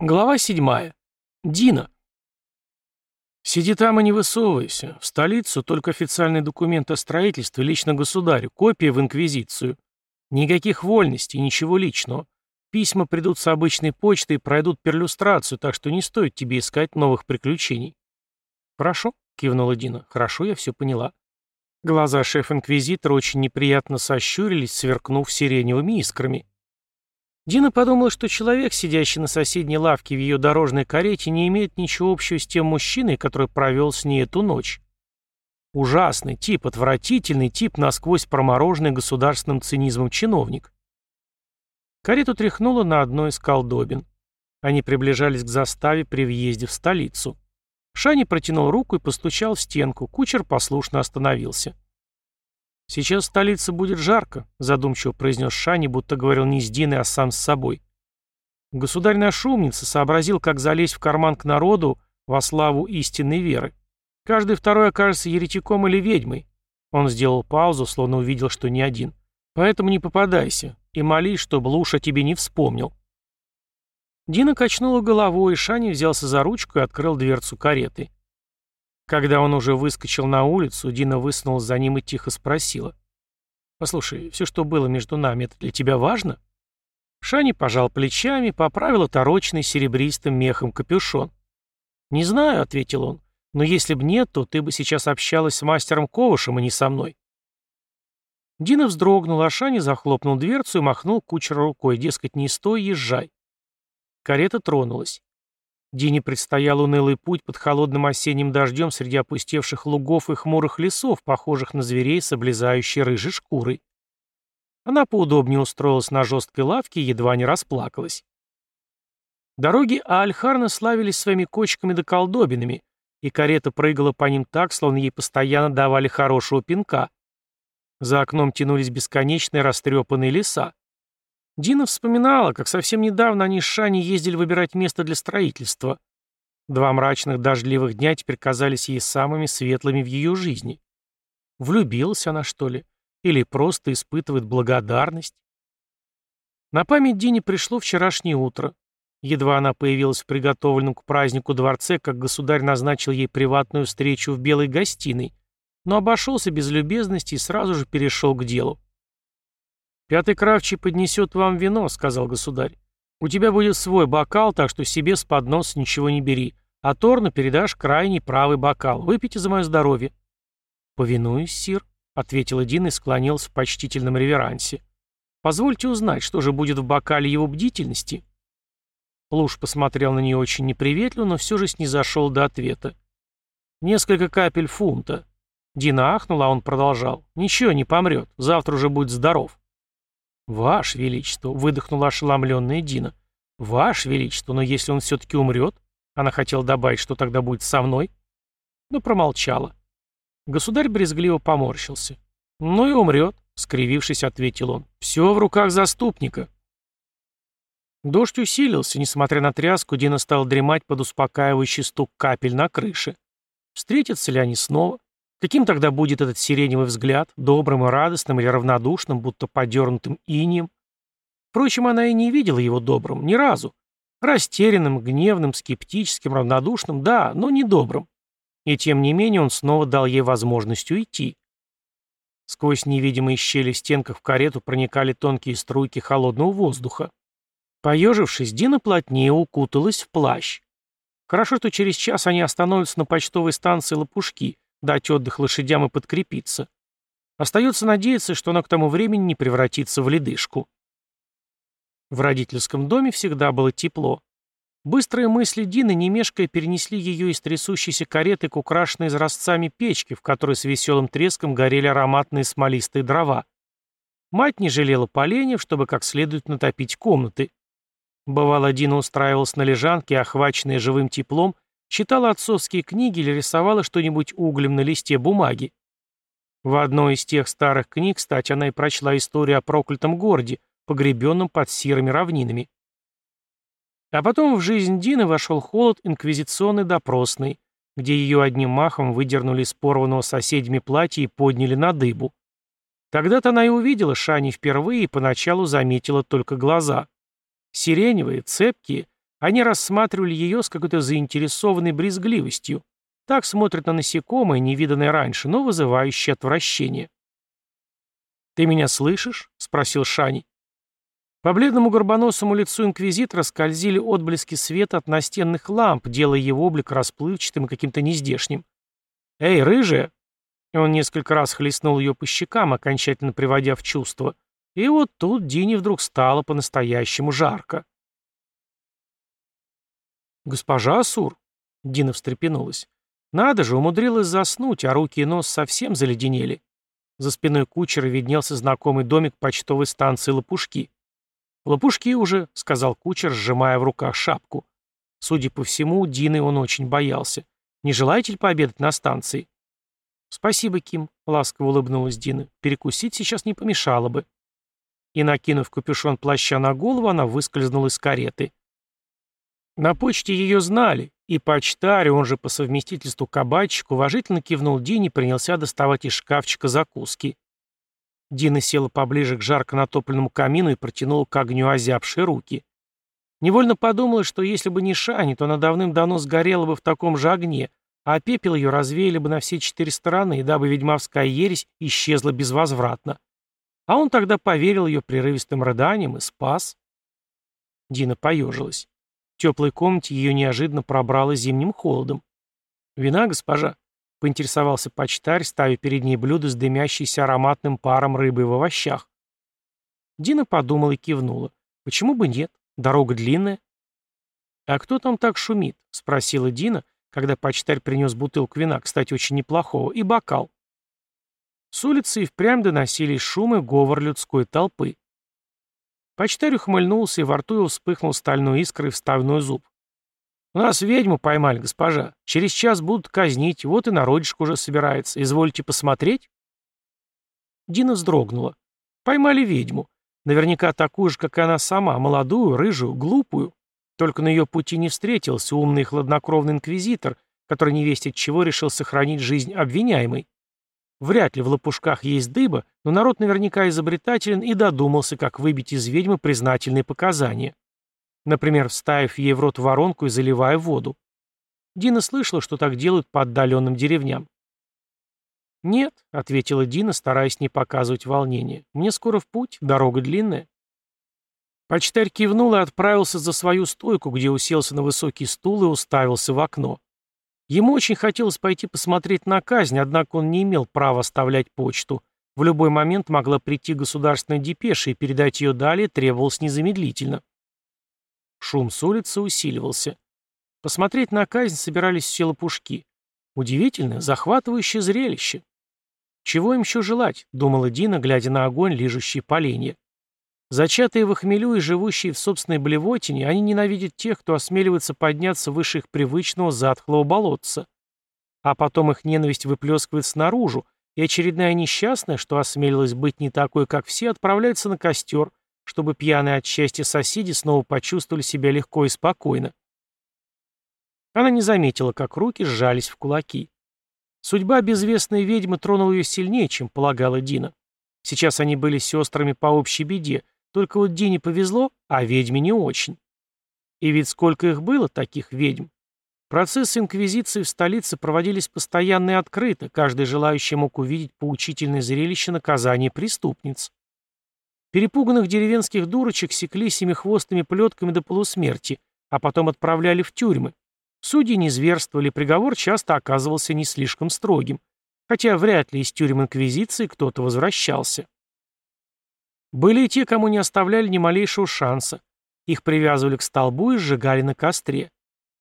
Глава 7. Дина. Сиди там и не высовывайся. В столицу только официальный документ о строительстве лично государю, копия в инквизицию. Никаких вольностей, ничего личного. Письма придут с обычной почты и пройдут перлюстрацию, так что не стоит тебе искать новых приключений. Хорошо, кивнула Дина. Хорошо, я все поняла. Глаза шеф-инквизитора очень неприятно сощурились, сверкнув сиреневыми искрами. Дина подумала, что человек, сидящий на соседней лавке в ее дорожной карете, не имеет ничего общего с тем мужчиной, который провел с ней эту ночь. Ужасный тип, отвратительный тип, насквозь промороженный государственным цинизмом чиновник. Карету тряхнуло на одной из колдобин. Они приближались к заставе при въезде в столицу. Шани протянул руку и постучал в стенку, кучер послушно остановился. «Сейчас в столице будет жарко», — задумчиво произнес Шани, будто говорил не с Диной, а сам с собой. Государь наш умница сообразил, как залезть в карман к народу во славу истинной веры. Каждый второй окажется еретиком или ведьмой. Он сделал паузу, словно увидел, что не один. Поэтому не попадайся и молись, чтобы Луша тебе не вспомнил. Дина качнула головой, и Шани взялся за ручку и открыл дверцу кареты. Когда он уже выскочил на улицу, Дина высунулась за ним и тихо спросила. «Послушай, все, что было между нами, это для тебя важно?» Шани пожал плечами, поправил отороченный серебристым мехом капюшон. «Не знаю», — ответил он, — «но если б нет, то ты бы сейчас общалась с мастером Ковышем, а не со мной». Дина вздрогнула, а Шани захлопнул дверцу и махнул кучеру рукой, дескать, не стой, езжай. Карета тронулась. Дине предстоял унылый путь под холодным осенним дождем среди опустевших лугов и хмурых лесов, похожих на зверей с облезающей рыжей шкурой. Она поудобнее устроилась на жесткой лавке и едва не расплакалась. Дороги Аальхарна славились своими кочками да колдобинами, и карета прыгала по ним так, словно ей постоянно давали хорошего пинка. За окном тянулись бесконечные растрепанные леса. Дина вспоминала, как совсем недавно они с Шани ездили выбирать место для строительства. Два мрачных дождливых дня теперь казались ей самыми светлыми в ее жизни. Влюбилась она, что ли? Или просто испытывает благодарность? На память Дине пришло вчерашнее утро. Едва она появилась в приготовленном к празднику дворце, как государь назначил ей приватную встречу в белой гостиной, но обошелся без любезности и сразу же перешел к делу. «Пятый кравчий поднесет вам вино», — сказал государь. «У тебя будет свой бокал, так что себе с подноса ничего не бери, а Торну передашь крайний правый бокал. Выпейте за мое здоровье». «Повинуюсь, сир», — ответил Дин и склонился в почтительном реверансе. «Позвольте узнать, что же будет в бокале его бдительности?» Луж посмотрел на нее очень неприветливо, но все же снизошел до ответа. «Несколько капель фунта». Дина ахнула, а он продолжал. «Ничего, не помрет. Завтра уже будет здоров». «Ваше Величество!» — выдохнула ошеломленная Дина. «Ваше Величество, но если он все-таки умрет?» Она хотела добавить, что тогда будет со мной. Но промолчала. Государь брезгливо поморщился. «Ну и умрет», — скривившись, ответил он. «Все в руках заступника». Дождь усилился, несмотря на тряску, Дина стал дремать под успокаивающий стук капель на крыше. Встретятся ли они снова? Каким тогда будет этот сиреневый взгляд, добрым и радостным или равнодушным, будто подернутым инием? Впрочем, она и не видела его добрым, ни разу. Растерянным, гневным, скептическим, равнодушным, да, но не добрым. И тем не менее он снова дал ей возможность уйти. Сквозь невидимые щели в стенках в карету проникали тонкие струйки холодного воздуха. Поежившись, Дина плотнее укуталась в плащ. Хорошо, что через час они остановятся на почтовой станции Лопушки, дать отдых лошадям и подкрепиться. Остается надеяться, что она к тому времени не превратится в ледышку. В родительском доме всегда было тепло. Быстрые мысли Дины, не перенесли ее из трясущейся кареты к украшенной изразцами печке, в которой с веселым треском горели ароматные смолистые дрова. Мать не жалела поленьев, чтобы как следует натопить комнаты. Бывало, Дина устраивалась на лежанке, охваченная живым теплом, Читала отцовские книги или рисовала что-нибудь углем на листе бумаги. В одной из тех старых книг, кстати, она и прочла историю о проклятом городе, погребенном под серыми равнинами. А потом в жизнь Дины вошел холод инквизиционной допросной, где ее одним махом выдернули из порванного соседями платья и подняли на дыбу. Тогда-то она и увидела Шани впервые и поначалу заметила только глаза. Сиреневые, цепкие, Они рассматривали ее с какой-то заинтересованной брезгливостью. Так смотрят на насекомое, невиданное раньше, но вызывающее отвращение. «Ты меня слышишь?» — спросил Шани. По бледному горбоносому лицу инквизитора скользили отблески света от настенных ламп, делая его облик расплывчатым и каким-то нездешним. «Эй, рыжая!» Он несколько раз хлестнул ее по щекам, окончательно приводя в чувство. И вот тут Дине вдруг стало по-настоящему жарко. «Госпожа Асур?» — Дина встрепенулась. «Надо же, умудрилась заснуть, а руки и нос совсем заледенели». За спиной кучера виднелся знакомый домик почтовой станции Лопушки. «Лопушки уже», — сказал кучер, сжимая в руках шапку. Судя по всему, Дины он очень боялся. «Не желаете ли пообедать на станции?» «Спасибо, Ким», — ласково улыбнулась Дина. «Перекусить сейчас не помешало бы». И, накинув капюшон плаща на голову, она выскользнула из кареты. На почте ее знали, и почтарь, он же по совместительству кабачик, уважительно кивнул Дине и принялся доставать из шкафчика закуски. Дина села поближе к жарко натопленному камину и протянула к огню озябшие руки. Невольно подумала, что если бы не Шани, то она давным-давно сгорела бы в таком же огне, а пепел ее развеяли бы на все четыре стороны, дабы ведьмовская ересь исчезла безвозвратно. А он тогда поверил ее прерывистым рыданиям и спас. Дина поежилась. В теплой комнате ее неожиданно пробрало зимним холодом. «Вина, госпожа?» — поинтересовался почтарь, ставя перед ней блюдо с дымящейся ароматным паром рыбы в овощах. Дина подумала и кивнула. «Почему бы нет? Дорога длинная». «А кто там так шумит?» — спросила Дина, когда почтарь принес бутылку вина, кстати, очень неплохого, и бокал. С улицы и впрямь доносились шумы говор людской толпы. Почтарь ухмыльнулся, и во рту его вспыхнул стальной искрой вставной зуб. «У нас ведьму поймали, госпожа. Через час будут казнить, вот и народишко уже собирается. Извольте посмотреть?» Дина вздрогнула. Поймали ведьму. Наверняка такую же, как и она сама, молодую, рыжую, глупую. Только на ее пути не встретился умный и хладнокровный инквизитор, который невесть от чего решил сохранить жизнь обвиняемой. Вряд ли в лопушках есть дыба, но народ наверняка изобретателен и додумался, как выбить из ведьмы признательные показания. Например, вставив ей в рот воронку и заливая воду. Дина слышала, что так делают по отдаленным деревням. «Нет», — ответила Дина, стараясь не показывать волнения. «Мне скоро в путь, дорога длинная». Почтарь кивнул и отправился за свою стойку, где уселся на высокий стул и уставился в окно. Ему очень хотелось пойти посмотреть на казнь, однако он не имел права оставлять почту. В любой момент могла прийти государственная депеша, и передать ее далее требовалось незамедлительно. Шум с улицы усиливался. Посмотреть на казнь собирались все лопушки. Удивительное, захватывающее зрелище. «Чего им еще желать?» — думала Дина, глядя на огонь, лижущий поленья. Зачатые в хмелю и живущие в собственной блевотине, они ненавидят тех, кто осмеливается подняться выше их привычного затхлого болотца. А потом их ненависть выплескивается наружу, и очередная несчастная, что осмелилась быть не такой, как все, отправляется на костер, чтобы пьяные от счастья соседи снова почувствовали себя легко и спокойно. Она не заметила, как руки сжались в кулаки. Судьба безвестной ведьмы тронула ее сильнее, чем полагала Дина. Сейчас они были сестрами по общей беде, только вот Дине повезло, а ведьме не очень. И ведь сколько их было, таких ведьм. Процессы инквизиции в столице проводились постоянно и открыто, каждый желающий мог увидеть поучительное зрелище наказания преступниц. Перепуганных деревенских дурочек секли семихвостыми плетками до полусмерти, а потом отправляли в тюрьмы. Судьи не зверствовали, приговор часто оказывался не слишком строгим, хотя вряд ли из тюрем инквизиции кто-то возвращался. Были и те, кому не оставляли ни малейшего шанса. Их привязывали к столбу и сжигали на костре.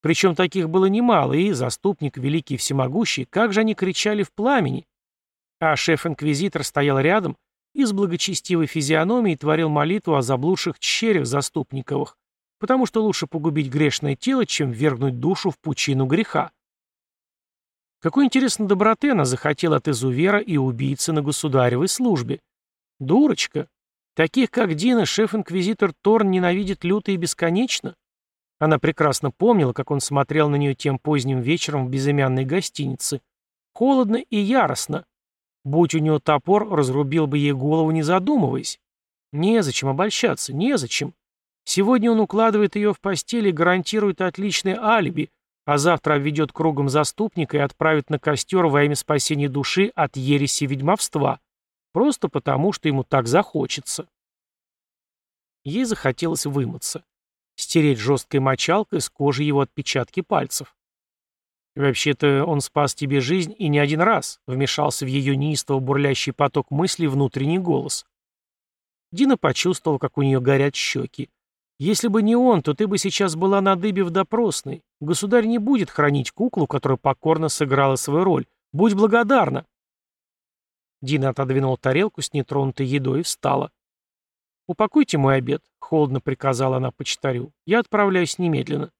Причем таких было немало, и заступник великий всемогущий, как же они кричали в пламени. А шеф-инквизитор стоял рядом и с благочестивой физиономией творил молитву о заблудших черях заступниковых, потому что лучше погубить грешное тело, чем вергнуть душу в пучину греха. Какой, интересно, доброты она захотела от изувера и убийцы на государевой службе. Дурочка, Таких, как Дина, шеф-инквизитор Торн ненавидит люто и бесконечно. Она прекрасно помнила, как он смотрел на нее тем поздним вечером в безымянной гостинице. Холодно и яростно. Будь у него топор, разрубил бы ей голову, не задумываясь. Незачем обольщаться, незачем. Сегодня он укладывает ее в постель и гарантирует отличное алиби, а завтра обведет кругом заступника и отправит на костер во имя спасения души от ереси ведьмовства, просто потому, что ему так захочется. Ей захотелось вымыться, стереть жесткой мочалкой с кожи его отпечатки пальцев. «Вообще-то он спас тебе жизнь и не один раз», — вмешался в ее неистово бурлящий поток мыслей внутренний голос. Дина почувствовала, как у нее горят щеки. Если бы не он, то ты бы сейчас была на дыбе в допросной. Государь не будет хранить куклу, которая покорно сыграла свою роль. Будь благодарна. Дина отодвинула тарелку с нетронутой едой и встала. «Упакуйте мой обед», — холодно приказала она почтарю. «Я отправляюсь немедленно».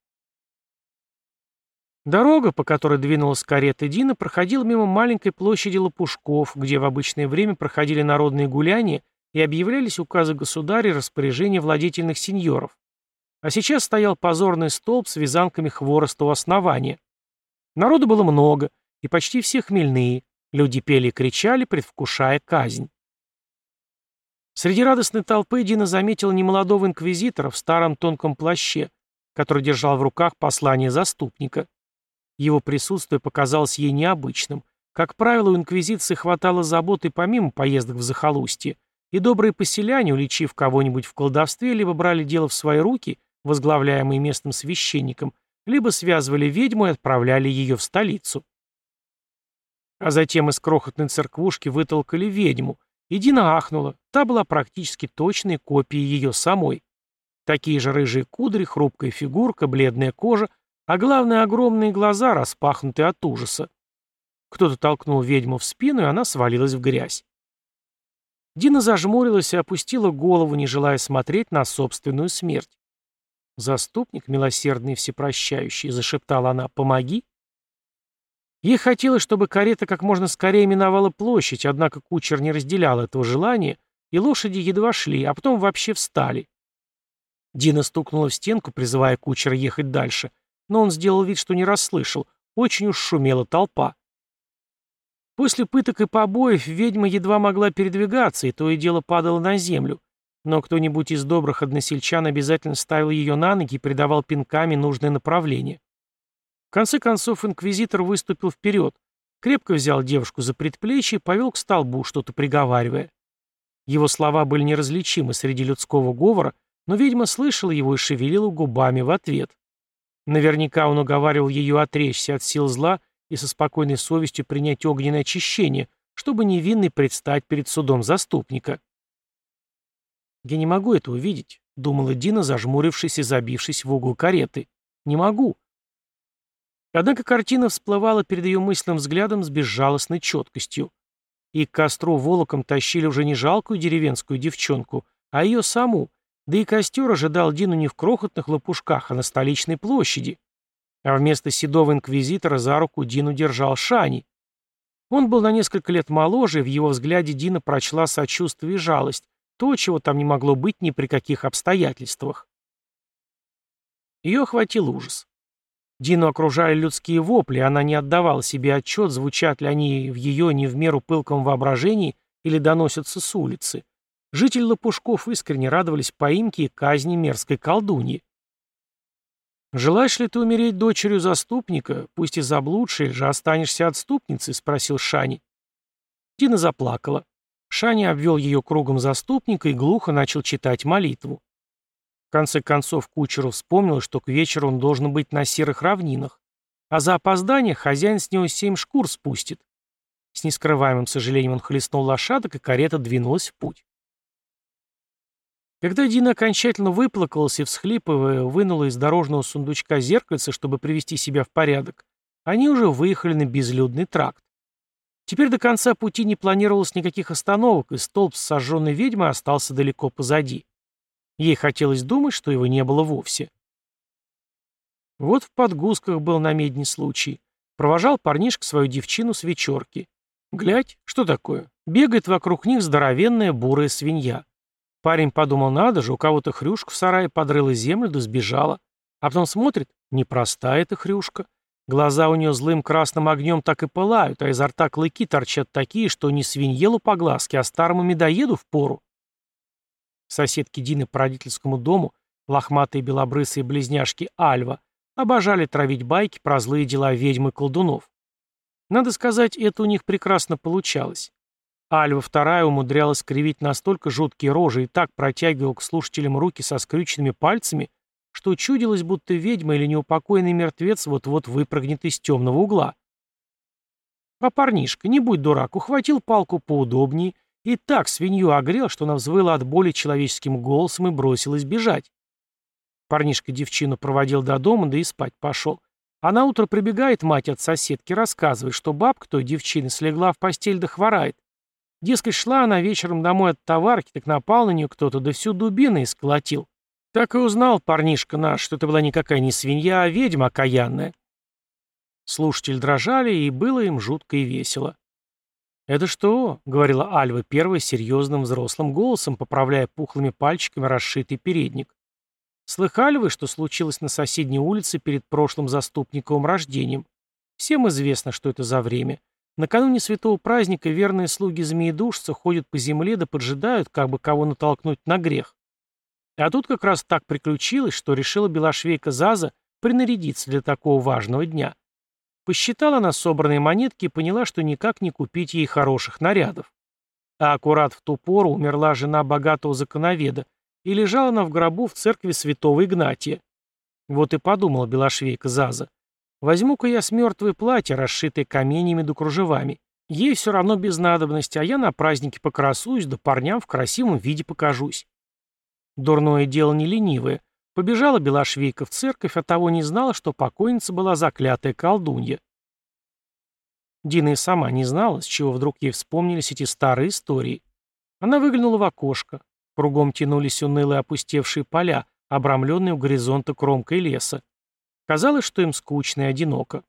Дорога, по которой двинулась карета Дина, проходила мимо маленькой площади Лопушков, где в обычное время проходили народные гуляния и объявлялись указы государя и распоряжения владетельных сеньоров. А сейчас стоял позорный столб с вязанками хвороста у основания. Народу было много, и почти все хмельные. Люди пели и кричали, предвкушая казнь. Среди радостной толпы Дина заметила немолодого инквизитора в старом тонком плаще, который держал в руках послание заступника. Его присутствие показалось ей необычным. Как правило, у инквизиции хватало заботы помимо поездок в захолустье, и добрые поселяне, уличив кого-нибудь в колдовстве, либо брали дело в свои руки, возглавляемые местным священником, либо связывали ведьму и отправляли ее в столицу. А затем из крохотной церквушки вытолкали ведьму, и Дина ахнула, та была практически точной копией ее самой. Такие же рыжие кудри, хрупкая фигурка, бледная кожа, а главное, огромные глаза, распахнутые от ужаса. Кто-то толкнул ведьму в спину, и она свалилась в грязь. Дина зажмурилась и опустила голову, не желая смотреть на собственную смерть. «Заступник, милосердный и всепрощающий», — зашептала она, — «помоги». Ей хотелось, чтобы карета как можно скорее миновала площадь, однако кучер не разделял этого желания, и лошади едва шли, а потом вообще встали. Дина стукнула в стенку, призывая кучера ехать дальше, но он сделал вид, что не расслышал, очень уж шумела толпа. После пыток и побоев ведьма едва могла передвигаться, и то и дело падала на землю. Но кто-нибудь из добрых односельчан обязательно ставил ее на ноги и придавал пинками нужное направление. В конце концов инквизитор выступил вперед, крепко взял девушку за предплечье и повел к столбу, что-то приговаривая. Его слова были неразличимы среди людского говора, но ведьма слышала его и шевелила губами в ответ. Наверняка он уговаривал ее отречься от сил зла и со спокойной совестью принять огненное очищение, чтобы невинный предстать перед судом заступника. «Я не могу это увидеть», — думала Дина, зажмурившись и забившись в угол кареты. «Не могу». Однако картина всплывала перед ее мысленным взглядом с безжалостной четкостью. И к костру волоком тащили уже не жалкую деревенскую девчонку, а ее саму, да и костер ожидал Дину не в крохотных лопушках, а на столичной площади. А вместо седого инквизитора за руку Дину держал Шани. Он был на несколько лет моложе, и в его взгляде Дина прочла сочувствие и жалость, то, чего там не могло быть ни при каких обстоятельствах. Ее охватил ужас. Дину окружали людские вопли, она не отдавала себе отчет, звучат ли они в ее не в меру пылком воображении или доносятся с улицы. Жители Лопушков искренне радовались поимке и казни мерзкой колдуньи. «Желаешь ли ты умереть дочерью заступника, пусть и заблудшей, же останешься отступницей?» — спросил Шани. Дина заплакала. Шани обвел ее кругом заступника и глухо начал читать молитву. В конце концов кучеру вспомнил, что к вечеру он должен быть на серых равнинах, а за опоздание хозяин с него семь шкур спустит. С нескрываемым сожалением он хлестнул лошадок, и карета двинулась в путь. Когда Дина окончательно выплакалась и, всхлипывая, вынула из дорожного сундучка зеркальце, чтобы привести себя в порядок, они уже выехали на безлюдный тракт. Теперь до конца пути не планировалось никаких остановок, и столб с сожженной ведьмой остался далеко позади. Ей хотелось думать, что его не было вовсе. Вот в подгузках был на медне случай. Провожал парнишка свою девчину с вечерки. Глядь, что такое? Бегает вокруг них здоровенная бурая свинья. Парень подумал, надо же, у кого-то хрюшка в сарае подрыла землю да сбежала. А потом смотрит, непростая эта хрюшка. Глаза у нее злым красным огнем так и пылают, а изо рта клыки торчат такие, что не свиньелу по глазке, а старому медоеду в пору. Соседки Дины по родительскому дому лохматые белобрысые близняшки Альва, обожали травить байки про злые дела ведьм и колдунов. Надо сказать, это у них прекрасно получалось. Альва вторая умудрялась кривить настолько жуткие рожи и так протягивала к слушателям руки со скрюченными пальцами, что чудилось, будто ведьма или неупокоенный мертвец вот-вот выпрыгнет из темного угла. А парнишка, не будь дурак, ухватил палку поудобнее и так свинью огрел, что она взвыла от боли человеческим голосом и бросилась бежать. Парнишка девчину проводил до дома, да и спать пошел. А на утро прибегает мать от соседки, рассказывает, что бабка той девчины слегла в постель да хворает. Дескать, шла она вечером домой от товарки, так напал на нее кто-то, да всю дубину исколотил. Так и узнал парнишка наш, что это была никакая не свинья, а ведьма окаянная. Слушатели дрожали, и было им жутко и весело. «Это что?» — говорила Альва первой серьезным взрослым голосом, поправляя пухлыми пальчиками расшитый передник. «Слыхали вы, что случилось на соседней улице перед прошлым заступниковым рождением? Всем известно, что это за время. Накануне святого праздника верные слуги змеедушца ходят по земле да поджидают, как бы кого натолкнуть на грех. А тут как раз так приключилось, что решила белошвейка Заза принарядиться для такого важного дня. Посчитала она собранные монетки и поняла, что никак не купить ей хороших нарядов. А аккурат в ту пору умерла жена богатого законоведа, и лежала она в гробу в церкви святого Игнатия. Вот и подумала белошвейка Заза. Возьму-ка я с мертвое платье, расшитое каменьями да кружевами. Ей все равно без надобности, а я на празднике покрасуюсь, да парням в красивом виде покажусь. Дурное дело не ленивое. Побежала Белошвейка в церковь, а того не знала, что покойница была заклятая колдунья. Дина и сама не знала, с чего вдруг ей вспомнились эти старые истории. Она выглянула в окошко. Кругом тянулись унылые опустевшие поля, обрамленные у горизонта кромкой леса. Казалось, что им скучно и одиноко.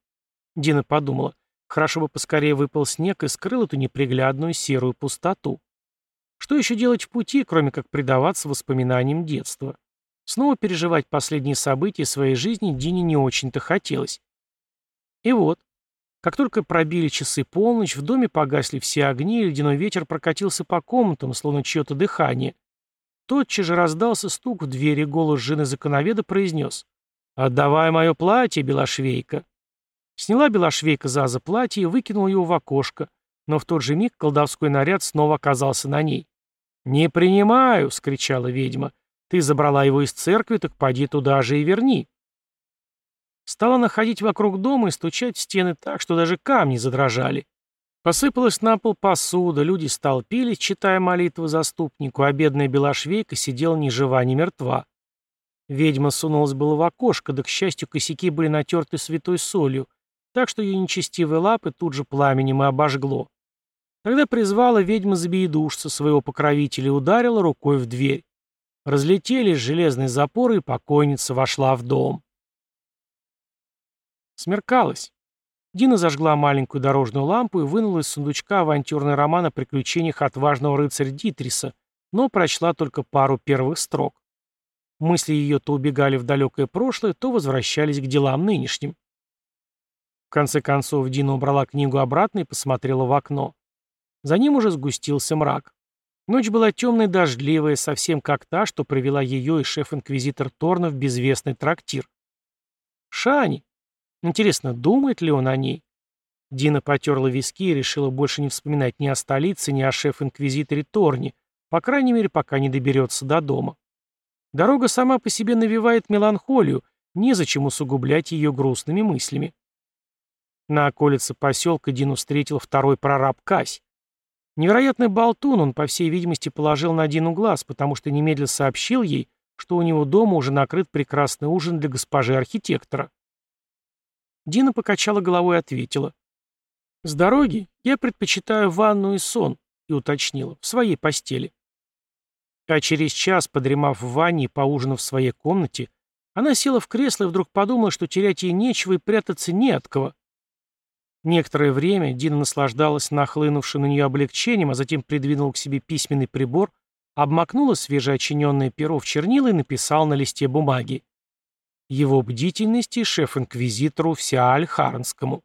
Дина подумала, хорошо бы поскорее выпал снег и скрыл эту неприглядную серую пустоту. Что еще делать в пути, кроме как предаваться воспоминаниям детства? Снова переживать последние события своей жизни Дине не очень-то хотелось. И вот, как только пробили часы полночь, в доме погасли все огни, и ледяной ветер прокатился по комнатам, словно чье-то дыхание. Тотчас же раздался стук в двери, голос жены законоведа произнес «Отдавай мое платье, Белошвейка». Сняла Белошвейка Заза платье и выкинула его в окошко, но в тот же миг колдовской наряд снова оказался на ней. «Не принимаю!» — скричала ведьма. Ты забрала его из церкви, так поди туда же и верни. Стала находить вокруг дома и стучать в стены так, что даже камни задрожали. Посыпалась на пол посуда, люди столпились, читая молитву заступнику, а бедная белошвейка сидела ни жива, ни мертва. Ведьма сунулась было в окошко, да, к счастью, косяки были натерты святой солью, так что ее нечестивые лапы тут же пламенем и обожгло. Тогда призвала ведьма забиедушца своего покровителя и ударила рукой в дверь. Разлетелись железные запоры, и покойница вошла в дом. Смеркалось. Дина зажгла маленькую дорожную лампу и вынула из сундучка авантюрный роман о приключениях отважного рыцаря Дитриса, но прочла только пару первых строк. Мысли ее то убегали в далекое прошлое, то возвращались к делам нынешним. В конце концов Дина убрала книгу обратно и посмотрела в окно. За ним уже сгустился мрак. Ночь была темная дождливая, совсем как та, что привела ее и шеф-инквизитор Торна в безвестный трактир. Шани. Интересно, думает ли он о ней? Дина потерла виски и решила больше не вспоминать ни о столице, ни о шеф-инквизиторе Торне, по крайней мере, пока не доберется до дома. Дорога сама по себе навевает меланхолию, незачем усугублять ее грустными мыслями. На околице поселка Дину встретил второй прораб Кась. Невероятный болтун, он, по всей видимости, положил на Дину глаз, потому что немедленно сообщил ей, что у него дома уже накрыт прекрасный ужин для госпожи архитектора. Дина покачала головой и ответила. «С дороги я предпочитаю ванну и сон», и уточнила, в своей постели. А через час, подремав в ванне и поужинав в своей комнате, она села в кресло и вдруг подумала, что терять ей нечего и прятаться не от кого. Некоторое время Дина наслаждалась нахлынувшим на нее облегчением, а затем придвинула к себе письменный прибор, обмакнула свежеочиненное перо в чернила и написал на листе бумаги. Его бдительности шеф-инквизитору Всеаль Харнскому.